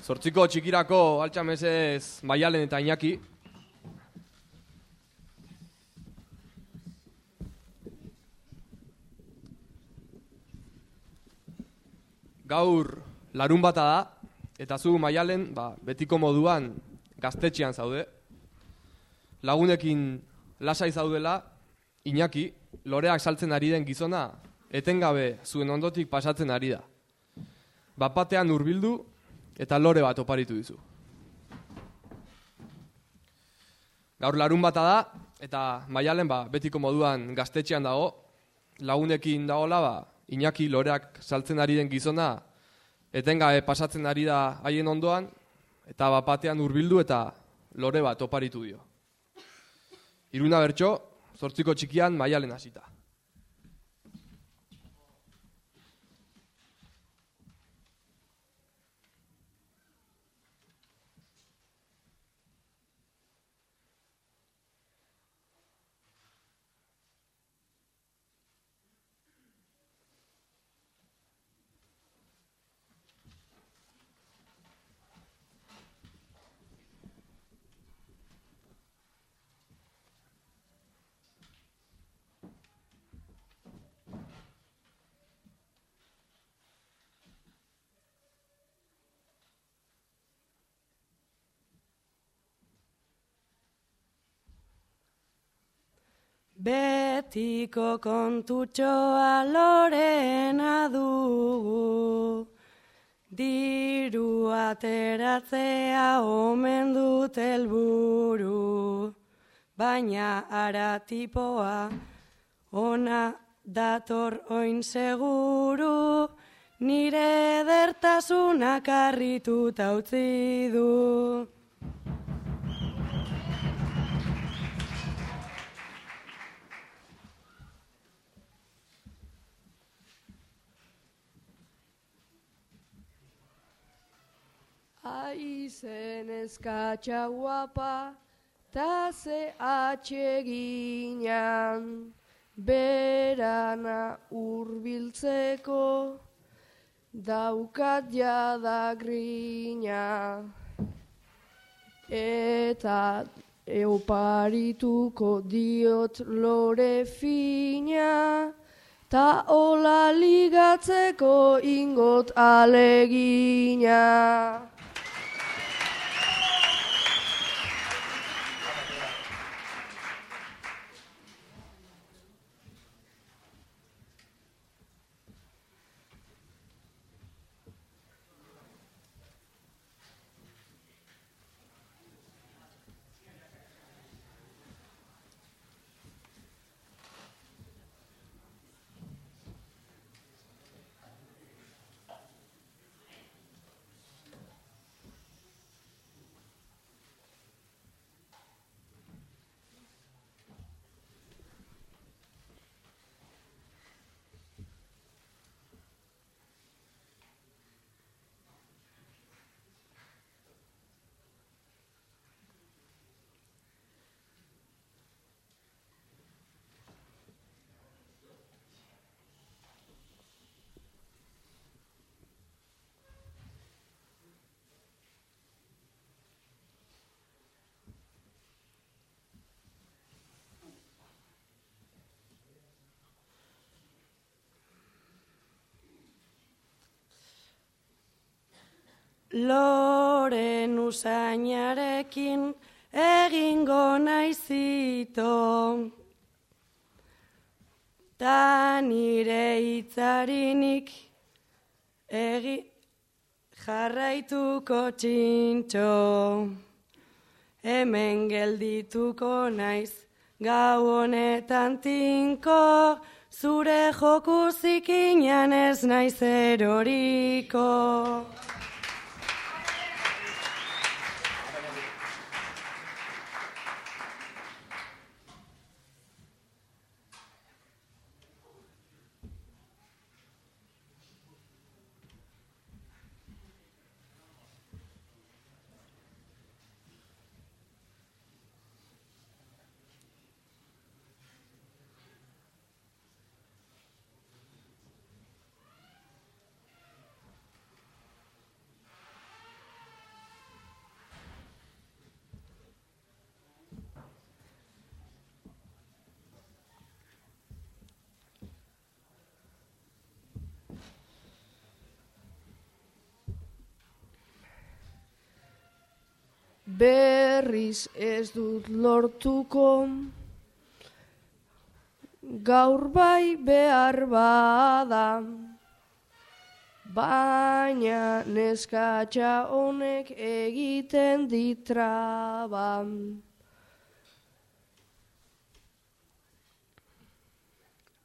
Zortziko txikirako altxamesez maialen eta inaki. Gaur larun bata da, eta zu maialen ba, betiko moduan gaztetxean zaude. Lagunekin lasai zaudela, inaki, loreak saltzen ari den gizona, etengabe zuen ondotik pasatzen ari da. Bapatean hurbildu eta lore bat oparitu dizu. Gaur larun bata da, eta maialen ba, betiko moduan gaztetxean dago, lagunekin dagoela, ba, Iñaki loreak saltzen ari den gizona, etengabe pasatzen ari da haien ondoan, eta bapatean hurbildu eta lore bat oparitu dio. Iruna bertso, zortziko txikian maialen hasita. Betiko kontutxoa lorena dugu, diru ateratzea omen dut helburu, baina aratipoa ona dator oin seguru, nire dertasunak arrituta utzi du. Aizen eskatxa guapa, ta ze atxeginan, berana urbiltzeko, daukat jada grina. Eta euparituko diot lore fina, ta hola ligatzeko ingot alegina. Loren usainarekin egingo naizito. Ta nire itzarinik egi jarraituko txintxo. Hemen geldituko naiz gau honetan tinko, zure joku zikinan ez naiz eroriko. Berriz ez dut lortuko, gaur bai behar bada, baina neskatxa honek egiten ditraba.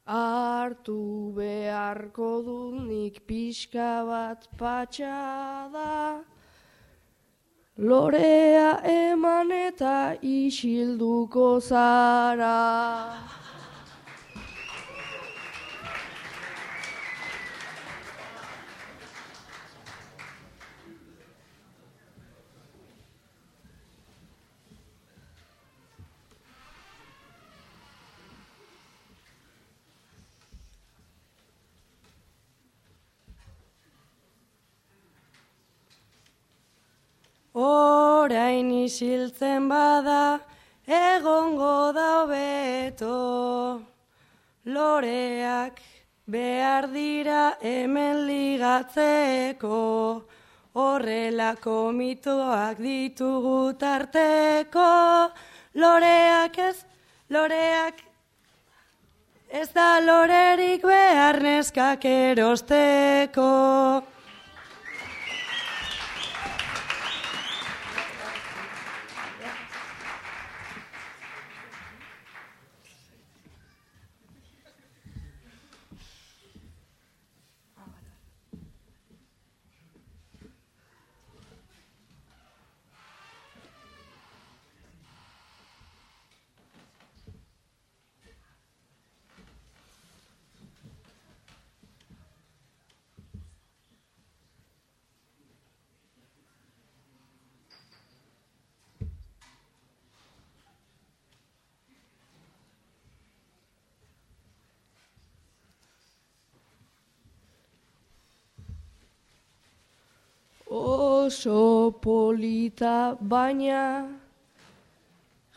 Artu beharko dut nik pixka bat patxada, lorea eman eta isilduko zara. Orain isiltzen bada, egongo da hobeto. Loreak behar dira hemen ligatzeko, horrelako mitoak ditugu tarteko. Loreak ez, loreak ez da lorerik behar neskak erosteko. Oso polita baina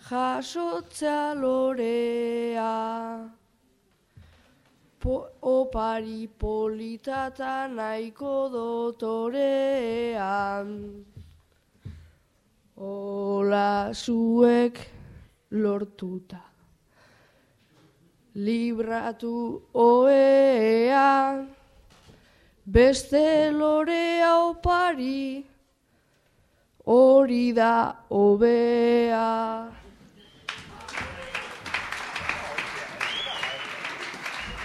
jasotza lorea. Po, opari polita ta nahiko dotorean. Ola zuek lortuta. Libratu oea. Beste lorea opari, hori da hobea.